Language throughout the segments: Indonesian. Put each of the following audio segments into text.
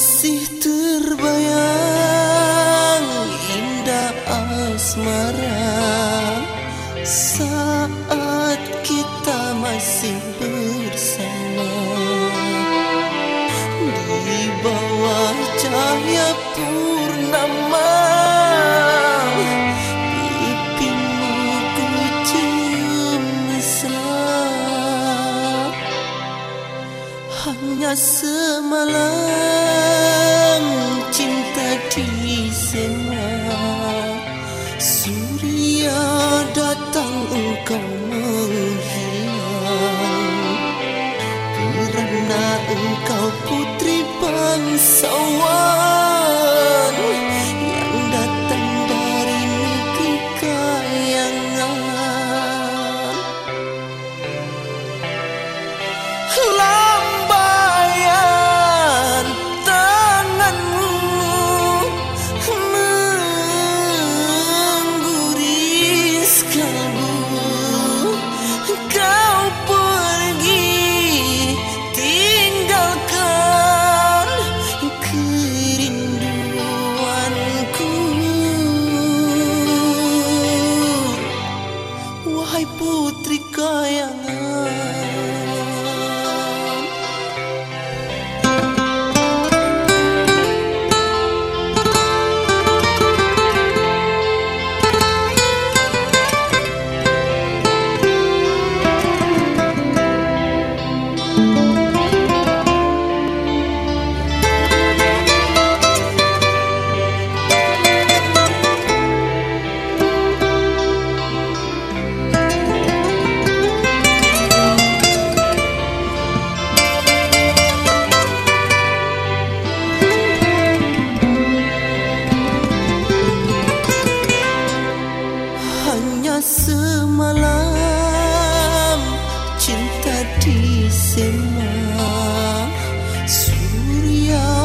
masih terbayang indah asmara saat kita masih bersama di bawah cahaya pun. Hanya semalam cinta di semak Surya datang engkau menghilang. Kerana engkau putri bangsawan semalam cinta di sema surya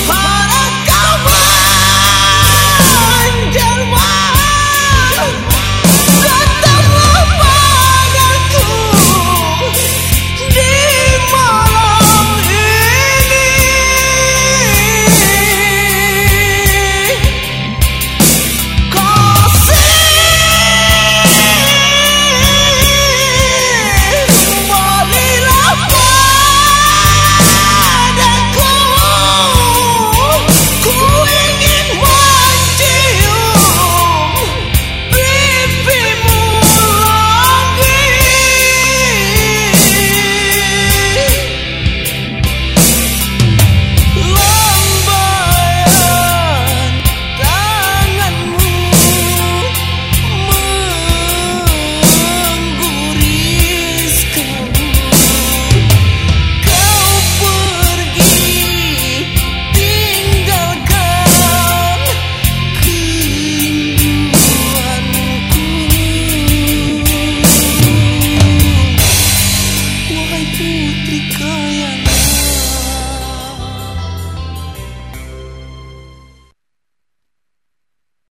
Empire.